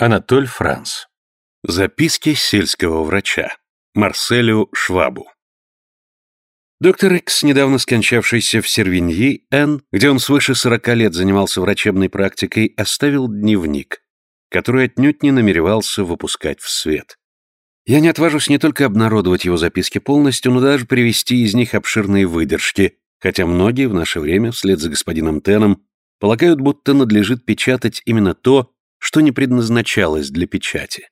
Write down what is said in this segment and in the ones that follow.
Анатоль Франц. Записки сельского врача. Марселю Швабу. Доктор Икс, недавно скончавшийся в Сервиньи, Н, где он свыше сорока лет занимался врачебной практикой, оставил дневник, который отнюдь не намеревался выпускать в свет. Я не отважусь не только обнародовать его записки полностью, но даже привести из них обширные выдержки, хотя многие в наше время, вслед за господином Теном, полагают, будто надлежит печатать именно то, что не предназначалось для печати.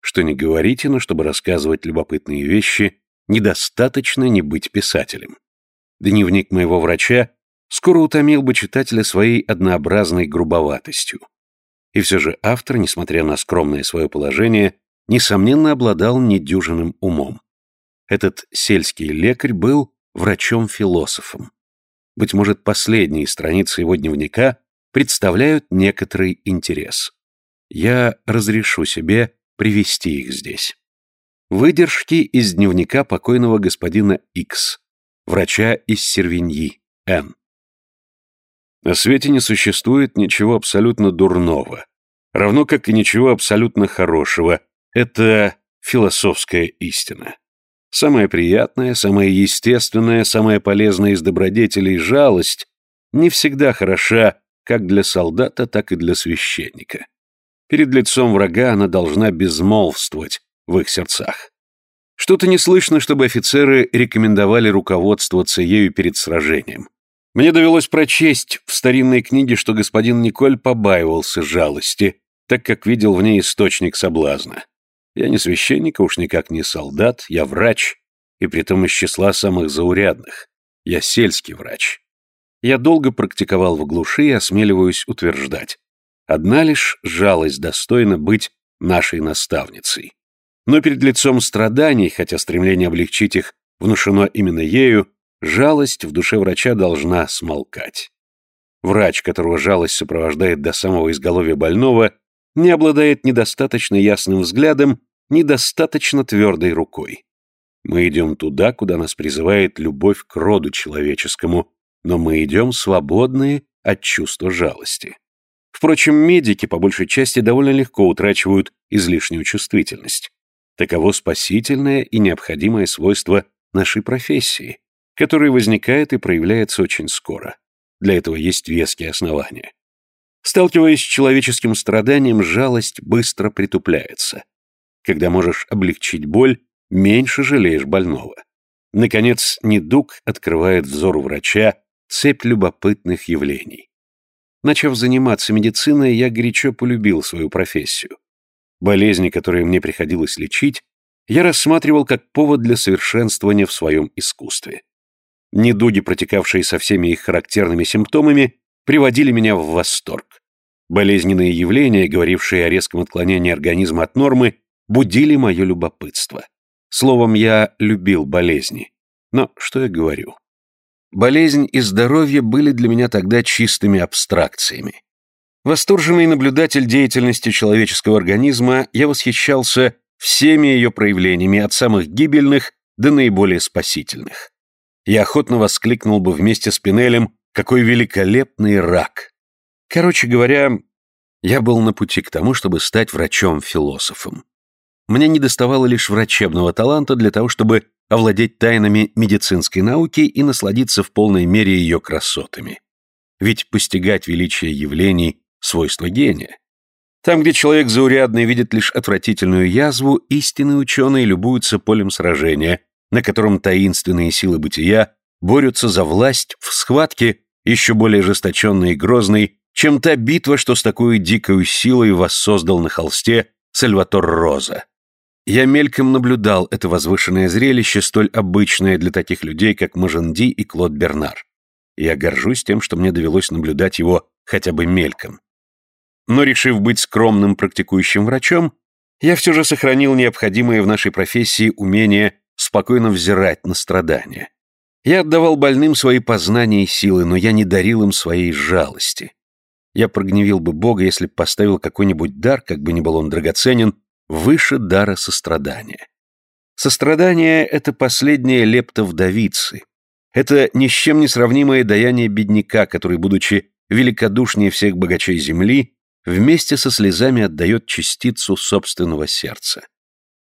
Что не говорите, но чтобы рассказывать любопытные вещи, недостаточно не быть писателем. Дневник моего врача скоро утомил бы читателя своей однообразной грубоватостью. И все же автор, несмотря на скромное свое положение, несомненно обладал недюжинным умом. Этот сельский лекарь был врачом-философом. Быть может, последние страницы его дневника представляют некоторый интерес. Я разрешу себе привести их здесь. Выдержки из дневника покойного господина X, врача из Сервиньи, Н. На свете не существует ничего абсолютно дурного, равно как и ничего абсолютно хорошего. Это философская истина. Самое приятное, самое естественное, самое полезное из добродетелей – жалость – не всегда хороша как для солдата, так и для священника. Перед лицом врага она должна безмолвствовать в их сердцах. Что-то не слышно, чтобы офицеры рекомендовали руководствоваться ею перед сражением. Мне довелось прочесть в старинной книге, что господин Николь побаивался жалости, так как видел в ней источник соблазна. Я не священник, а уж никак не солдат, я врач, и притом из числа самых заурядных. Я сельский врач. Я долго практиковал в глуши и осмеливаюсь утверждать. Одна лишь жалость достойна быть нашей наставницей. Но перед лицом страданий, хотя стремление облегчить их внушено именно ею, жалость в душе врача должна смолкать. Врач, которого жалость сопровождает до самого изголовья больного, не обладает недостаточно ясным взглядом, недостаточно твердой рукой. Мы идем туда, куда нас призывает любовь к роду человеческому, но мы идем свободные от чувства жалости. Впрочем, медики по большей части довольно легко утрачивают излишнюю чувствительность. Таково спасительное и необходимое свойство нашей профессии, которое возникает и проявляется очень скоро. Для этого есть веские основания. Сталкиваясь с человеческим страданием, жалость быстро притупляется. Когда можешь облегчить боль, меньше жалеешь больного. Наконец, недуг открывает взору врача цепь любопытных явлений. Начав заниматься медициной, я горячо полюбил свою профессию. Болезни, которые мне приходилось лечить, я рассматривал как повод для совершенствования в своем искусстве. Недуги, протекавшие со всеми их характерными симптомами, приводили меня в восторг. Болезненные явления, говорившие о резком отклонении организма от нормы, будили мое любопытство. Словом, я любил болезни. Но что я говорю? Болезнь и здоровье были для меня тогда чистыми абстракциями. Восторженный наблюдатель деятельности человеческого организма, я восхищался всеми ее проявлениями, от самых гибельных до наиболее спасительных. Я охотно воскликнул бы вместе с Пинелем «Какой великолепный рак!». Короче говоря, я был на пути к тому, чтобы стать врачом-философом. Мне недоставало лишь врачебного таланта для того, чтобы овладеть тайнами медицинской науки и насладиться в полной мере ее красотами. Ведь постигать величие явлений – свойство гения. Там, где человек заурядный видит лишь отвратительную язву, истинные ученые любуются полем сражения, на котором таинственные силы бытия борются за власть в схватке, еще более ожесточенной и грозной, чем та битва, что с такой дикой силой воссоздал на холсте Сальватор Роза. Я мельком наблюдал это возвышенное зрелище, столь обычное для таких людей, как Маженди и Клод Бернар. Я горжусь тем, что мне довелось наблюдать его хотя бы мельком. Но решив быть скромным практикующим врачом, я все же сохранил необходимое в нашей профессии умение спокойно взирать на страдания. Я отдавал больным свои познания и силы, но я не дарил им своей жалости. Я прогневил бы Бога, если б поставил какой-нибудь дар, как бы ни был он драгоценен, выше дара сострадания. Сострадание — это последняя лепта вдовицы. Это ни с чем не сравнимое даяние бедняка, который, будучи великодушнее всех богачей земли, вместе со слезами отдает частицу собственного сердца.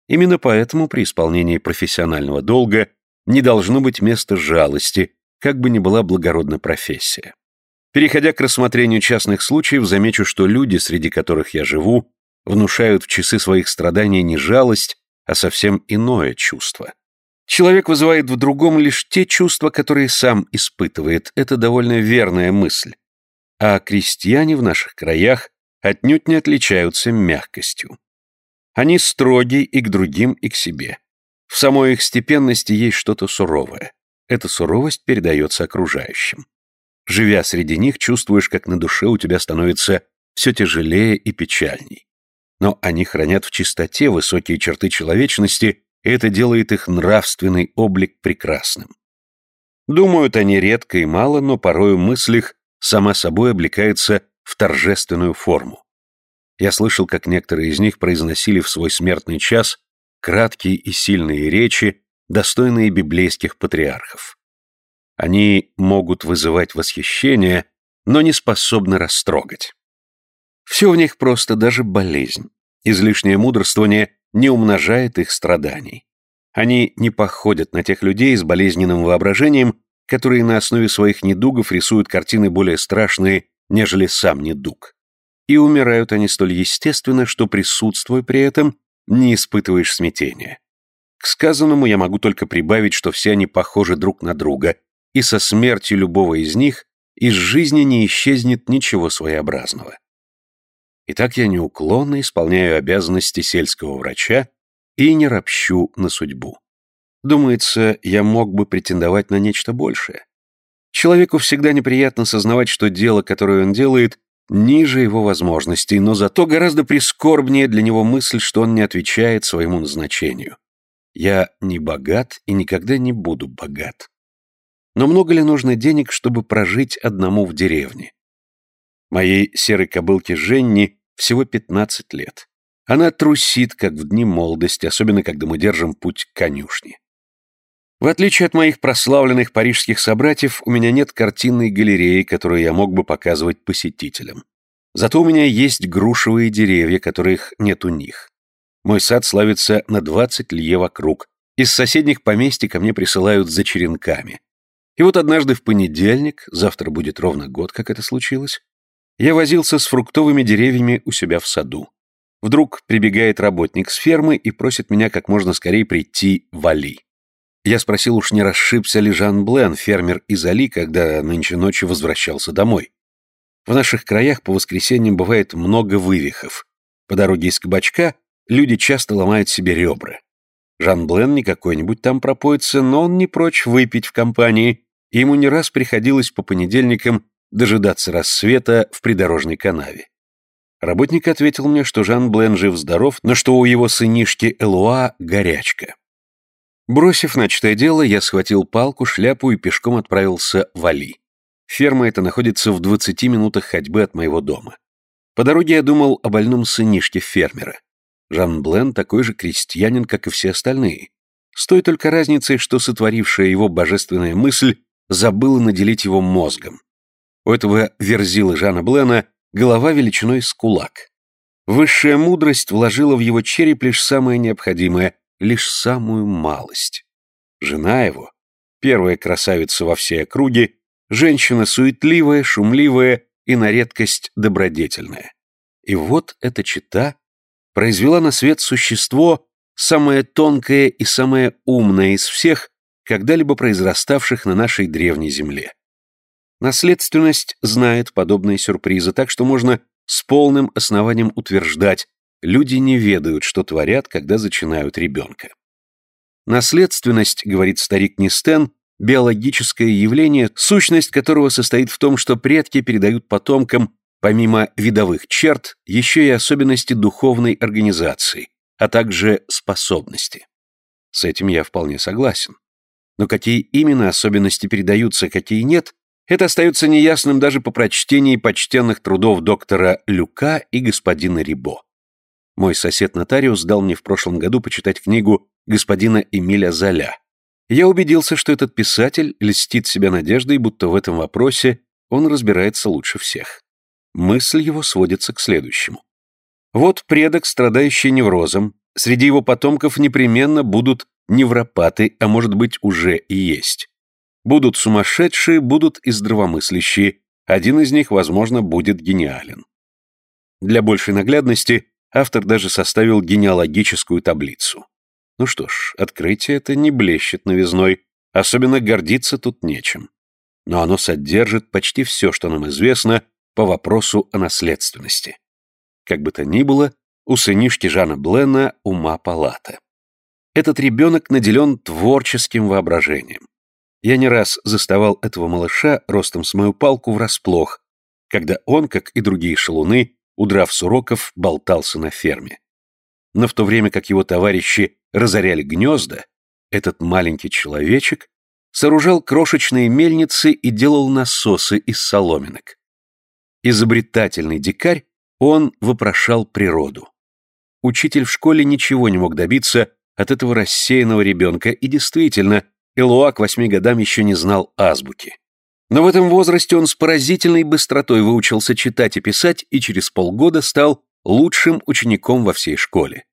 Именно поэтому при исполнении профессионального долга не должно быть места жалости, как бы ни была благородна профессия. Переходя к рассмотрению частных случаев, замечу, что люди, среди которых я живу, внушают в часы своих страданий не жалость, а совсем иное чувство. Человек вызывает в другом лишь те чувства, которые сам испытывает. Это довольно верная мысль. А крестьяне в наших краях отнюдь не отличаются мягкостью. Они строги и к другим, и к себе. В самой их степенности есть что-то суровое. Эта суровость передается окружающим. Живя среди них, чувствуешь, как на душе у тебя становится все тяжелее и печальней. Но они хранят в чистоте высокие черты человечности, и это делает их нравственный облик прекрасным. Думают они редко и мало, но порою мысль их сама собой облекается в торжественную форму. Я слышал, как некоторые из них произносили в свой смертный час краткие и сильные речи, достойные библейских патриархов. Они могут вызывать восхищение, но не способны растрогать. Все в них просто даже болезнь. Излишнее мудрствование не умножает их страданий. Они не походят на тех людей с болезненным воображением, которые на основе своих недугов рисуют картины более страшные, нежели сам недуг. И умирают они столь естественно, что, присутствуя при этом, не испытываешь смятения. К сказанному я могу только прибавить, что все они похожи друг на друга, и со смертью любого из них из жизни не исчезнет ничего своеобразного. Итак, я неуклонно исполняю обязанности сельского врача и не ропщу на судьбу. Думается, я мог бы претендовать на нечто большее. Человеку всегда неприятно сознавать, что дело, которое он делает, ниже его возможностей, но зато гораздо прискорбнее для него мысль, что он не отвечает своему назначению. Я не богат и никогда не буду богат. Но много ли нужно денег, чтобы прожить одному в деревне? Моей серой кобылке Женни всего 15 лет. Она трусит, как в дни молодости, особенно когда мы держим путь к конюшне. В отличие от моих прославленных парижских собратьев, у меня нет картинной галереи, которую я мог бы показывать посетителям. Зато у меня есть грушевые деревья, которых нет у них. Мой сад славится на 20 лье вокруг. Из соседних поместий ко мне присылают за черенками. И вот однажды в понедельник, завтра будет ровно год, как это случилось, я возился с фруктовыми деревьями у себя в саду. Вдруг прибегает работник с фермы и просит меня как можно скорее прийти в Али. Я спросил, уж не расшибся ли Жан Блен, фермер из Али, когда нынче ночью возвращался домой. В наших краях по воскресеньям бывает много вывихов. По дороге из кабачка люди часто ломают себе ребра. Жан Блен не какой-нибудь там пропоится, но он не прочь выпить в компании, и ему не раз приходилось по понедельникам дожидаться рассвета в придорожной канаве. Работник ответил мне, что Жан Блен жив-здоров, но что у его сынишки Элуа горячка. Бросив начатое дело, я схватил палку, шляпу и пешком отправился в Али. Ферма эта находится в 20 минутах ходьбы от моего дома. По дороге я думал о больном сынишке фермера. Жан Блен такой же крестьянин, как и все остальные. С той только разницей, что сотворившая его божественная мысль забыла наделить его мозгом. У этого верзилы Жана Блена голова величиной с кулак. Высшая мудрость вложила в его череп лишь самое необходимое, лишь самую малость. Жена его, первая красавица во всей округе, женщина суетливая, шумливая и на редкость добродетельная. И вот эта чита произвела на свет существо, самое тонкое и самое умное из всех, когда-либо произраставших на нашей древней земле. Наследственность знает подобные сюрпризы, так что можно с полным основанием утверждать, люди не ведают, что творят, когда зачинают ребенка. Наследственность, говорит старик Нистен, биологическое явление, сущность которого состоит в том, что предки передают потомкам, помимо видовых черт, еще и особенности духовной организации, а также способности. С этим я вполне согласен. Но какие именно особенности передаются, какие нет, это остается неясным даже по прочтении почтенных трудов доктора Люка и господина Рибо. Мой сосед-нотариус дал мне в прошлом году почитать книгу господина Эмиля Золя. Я убедился, что этот писатель льстит себя надеждой, будто в этом вопросе он разбирается лучше всех. Мысль его сводится к следующему. Вот предок, страдающий неврозом, среди его потомков непременно будут невропаты, а может быть уже и есть. Будут сумасшедшие, будут и здравомыслящие, один из них, возможно, будет гениален. Для большей наглядности автор даже составил генеалогическую таблицу. Ну что ж, открытие это не блещет новизной, особенно гордиться тут нечем. Но оно содержит почти все, что нам известно по вопросу о наследственности. Как бы то ни было, у сынишки Жана Блена ума палата. Этот ребенок наделен творческим воображением. Я не раз заставал этого малыша ростом с мою палку врасплох, когда он, как и другие шалуны, удрав с уроков, болтался на ферме. Но в то время как его товарищи разоряли гнезда, этот маленький человечек сооружал крошечные мельницы и делал насосы из соломинок. Изобретательный дикарь, он вопрошал природу. Учитель в школе ничего не мог добиться от этого рассеянного ребенка, и действительно, Элуа к восьми годам еще не знал азбуки. Но в этом возрасте он с поразительной быстротой выучился читать и писать и через полгода стал лучшим учеником во всей школе.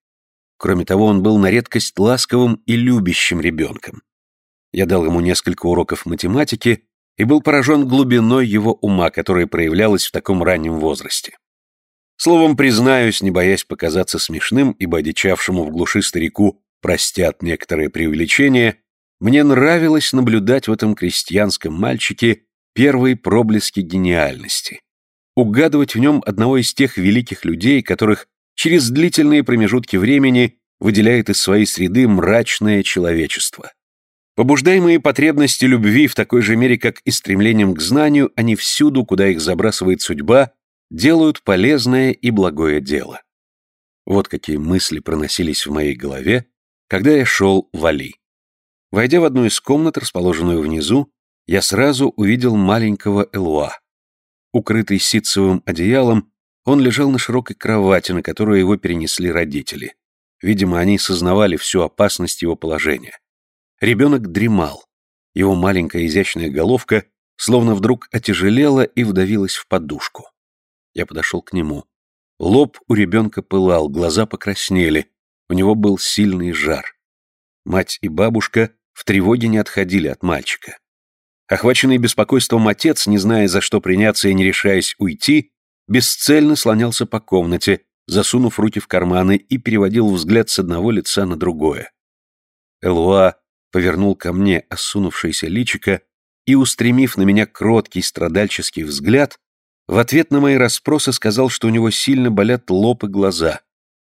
Кроме того, он был на редкость ласковым и любящим ребенком. Я дал ему несколько уроков математики и был поражен глубиной его ума, которая проявлялась в таком раннем возрасте. Словом, признаюсь, не боясь показаться смешным, ибо одичавшему в глуши старику простят некоторые преувеличения, мне нравилось наблюдать в этом крестьянском мальчике первые проблески гениальности. Угадывать в нем одного из тех великих людей, которых через длительные промежутки времени выделяет из своей среды мрачное человечество. Побуждаемые потребности любви в такой же мере, как и стремлением к знанию, они всюду, куда их забрасывает судьба, делают полезное и благое дело. Вот какие мысли проносились в моей голове, когда я шел в Али. Войдя в одну из комнат, расположенную внизу, я сразу увидел маленького Элуа. Укрытый ситцевым одеялом, он лежал на широкой кровати, на которую его перенесли родители. Видимо, они сознавали всю опасность его положения. Ребенок дремал. Его маленькая изящная головка словно вдруг отяжелела и вдавилась в подушку. Я подошел к нему. Лоб у ребенка пылал, глаза покраснели, у него был сильный жар. Мать и бабушка в тревоге не отходили от мальчика. Охваченный беспокойством отец, не зная, за что приняться и не решаясь уйти, бесцельно слонялся по комнате, засунув руки в карманы и переводил взгляд с одного лица на другое. Элуа повернул ко мне осунувшееся личико и, устремив на меня кроткий страдальческий взгляд, в ответ на мои расспросы сказал, что у него сильно болят лоб и глаза,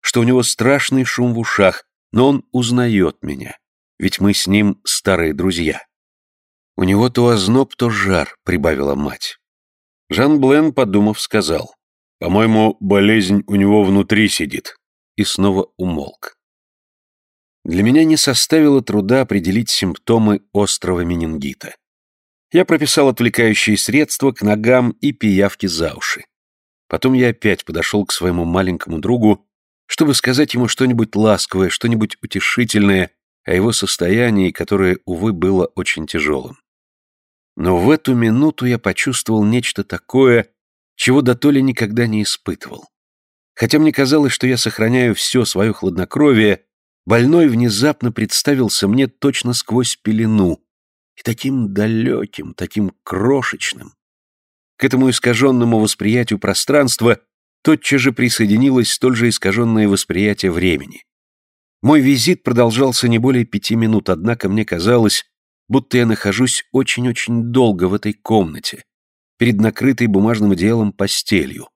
что у него страшный шум в ушах, но он узнает меня ведь мы с ним старые друзья. У него то озноб, то жар, прибавила мать. Жан Блен, подумав, сказал, «По-моему, болезнь у него внутри сидит», и снова умолк. Для меня не составило труда определить симптомы острого менингита. Я прописал отвлекающие средства к ногам и пиявки за уши. Потом я опять подошел к своему маленькому другу, чтобы сказать ему что-нибудь ласковое, что-нибудь утешительное о его состоянии, которое, увы, было очень тяжелым. Но в эту минуту я почувствовал нечто такое, чего до то ли никогда не испытывал. Хотя мне казалось, что я сохраняю все свое хладнокровие, больной внезапно представился мне точно сквозь пелену, и таким далеким, таким крошечным. К этому искаженному восприятию пространства тотчас же присоединилось столь же искаженное восприятие времени. Мой визит продолжался не более пяти минут, однако мне казалось, будто я нахожусь очень-очень долго в этой комнате, перед накрытой бумажным одеялом постелью,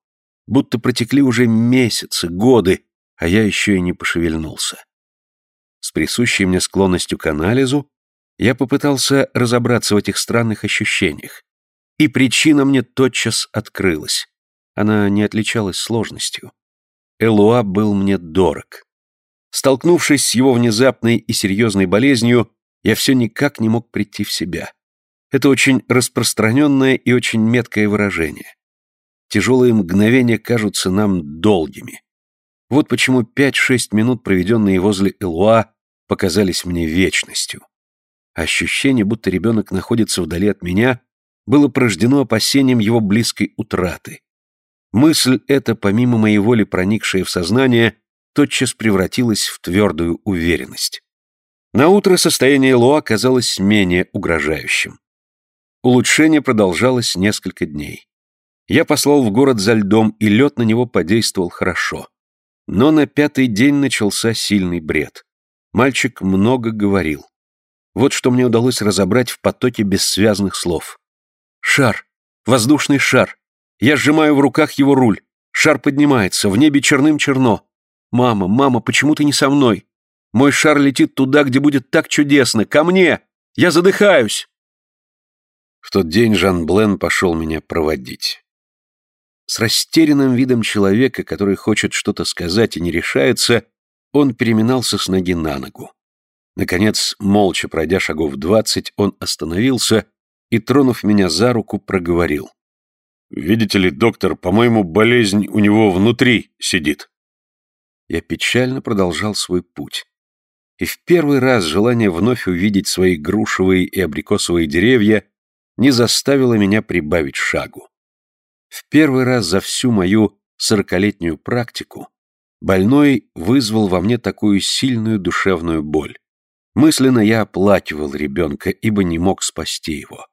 будто протекли уже месяцы, годы, а я еще и не пошевельнулся. С присущей мне склонностью к анализу я попытался разобраться в этих странных ощущениях, и причина мне тотчас открылась. Она не отличалась сложностью. Элуа был мне дорог. Столкнувшись с его внезапной и серьезной болезнью, я все никак не мог прийти в себя. Это очень распространенное и очень меткое выражение. Тяжелые мгновения кажутся нам долгими. Вот почему пять-шесть минут, проведенные возле Элуа, показались мне вечностью. Ощущение, будто ребенок находится вдали от меня, было порождено опасением его близкой утраты. Мысль эта, помимо моей воли проникшая в сознание, тотчас превратилась в твердую уверенность. Наутро состояние Луа казалось менее угрожающим. Улучшение продолжалось несколько дней. Я послал в город за льдом, и лед на него подействовал хорошо. Но на пятый день начался сильный бред. Мальчик много говорил. Вот что мне удалось разобрать в потоке бессвязных слов. «Шар! Воздушный шар! Я сжимаю в руках его руль. Шар поднимается, в небе черным черно. Мама, мама, почему ты не со мной? Мой шар летит туда, где будет так чудесно. Ко мне! Я задыхаюсь!» В тот день Жан Блен пошел меня проводить. С растерянным видом человека, который хочет что-то сказать и не решается, он переминался с ноги на ногу. Наконец, молча пройдя шагов двадцать, он остановился и, тронув меня за руку, проговорил. «Видите ли, доктор, по-моему, болезнь у него внутри сидит». Я печально продолжал свой путь. И в первый раз желание вновь увидеть свои грушевые и абрикосовые деревья не заставило меня прибавить шагу. В первый раз за всю мою сорокалетнюю практику больной вызвал во мне такую сильную душевную боль. Мысленно я оплакивал ребенка, ибо не мог спасти его.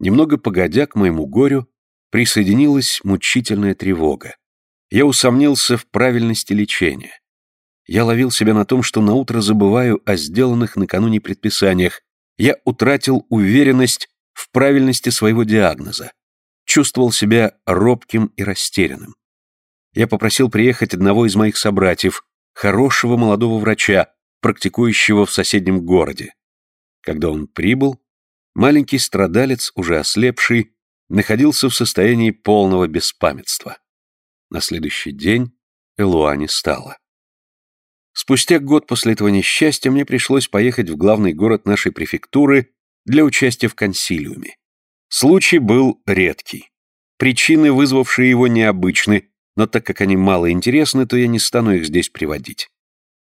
Немного погодя к моему горю, присоединилась мучительная тревога. Я усомнился в правильности лечения. Я ловил себя на том, что наутро забываю о сделанных накануне предписаниях. Я утратил уверенность в правильности своего диагноза. Чувствовал себя робким и растерянным. Я попросил приехать одного из моих собратьев, хорошего молодого врача, практикующего в соседнем городе. Когда он прибыл, маленький страдалец, уже ослепший, находился в состоянии полного беспамятства. На следующий день Элуа не стало. Спустя год после этого несчастья мне пришлось поехать в главный город нашей префектуры для участия в консилиуме. Случай был редкий. Причины, вызвавшие его, необычны, но так как они мало интересны, то я не стану их здесь приводить.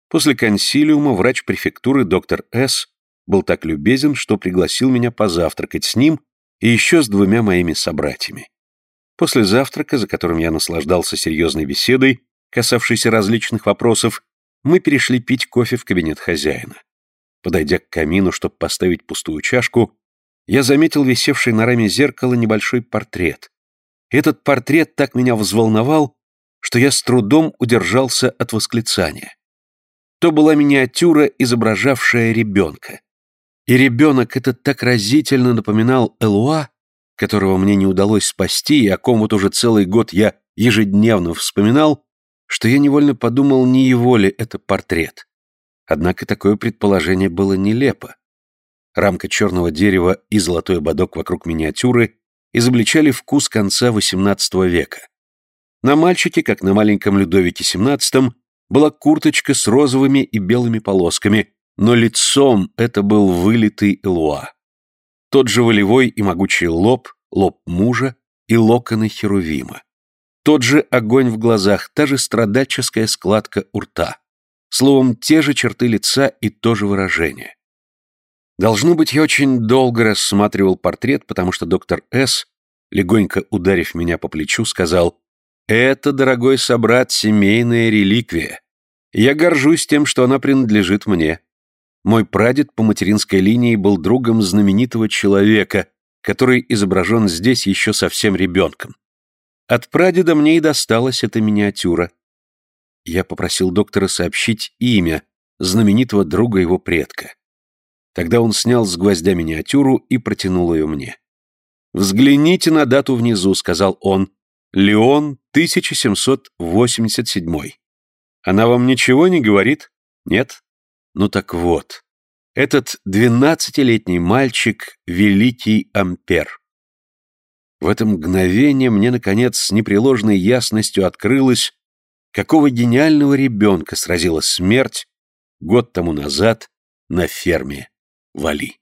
После консилиума врач префектуры доктор С. был так любезен, что пригласил меня позавтракать с ним и еще с двумя моими собратьями. После завтрака, за которым я наслаждался серьезной беседой, касавшейся различных вопросов, мы перешли пить кофе в кабинет хозяина. Подойдя к камину, чтобы поставить пустую чашку, я заметил висевший на раме зеркала небольшой портрет. Этот портрет так меня взволновал, что я с трудом удержался от восклицания. То была миниатюра, изображавшая ребенка. И ребенок этот так разительно напоминал Элуа, которого мне не удалось спасти и о ком вот уже целый год я ежедневно вспоминал, что я невольно подумал, не его ли это портрет. Однако такое предположение было нелепо. Рамка черного дерева и золотой ободок вокруг миниатюры изобличали вкус конца XVIII века. На мальчике, как на маленьком Людовике XVII, была курточка с розовыми и белыми полосками, но лицом это был вылитый Элуа. Тот же волевой и могучий лоб, лоб мужа и локоны Херувима. Тот же огонь в глазах, та же страдальческая складка у рта. Словом, те же черты лица и то же выражение. Должно быть, я очень долго рассматривал портрет, потому что доктор С., легонько ударив меня по плечу, сказал, «Это, дорогой собрат, семейная реликвия. Я горжусь тем, что она принадлежит мне. Мой прадед по материнской линии был другом знаменитого человека, который изображен здесь еще совсем ребенком. От прадеда мне и досталась эта миниатюра. Я попросил доктора сообщить имя знаменитого друга его предка. Тогда он снял с гвоздя миниатюру и протянул ее мне. «Взгляните на дату внизу», — сказал он. «Леон, 1787». «Она вам ничего не говорит?» «Нет?» «Ну так вот, этот двенадцатилетний мальчик — великий Ампер». В это мгновение мне, наконец, с непреложной ясностью открылось, какого гениального ребенка сразила смерть год тому назад на ферме Вали.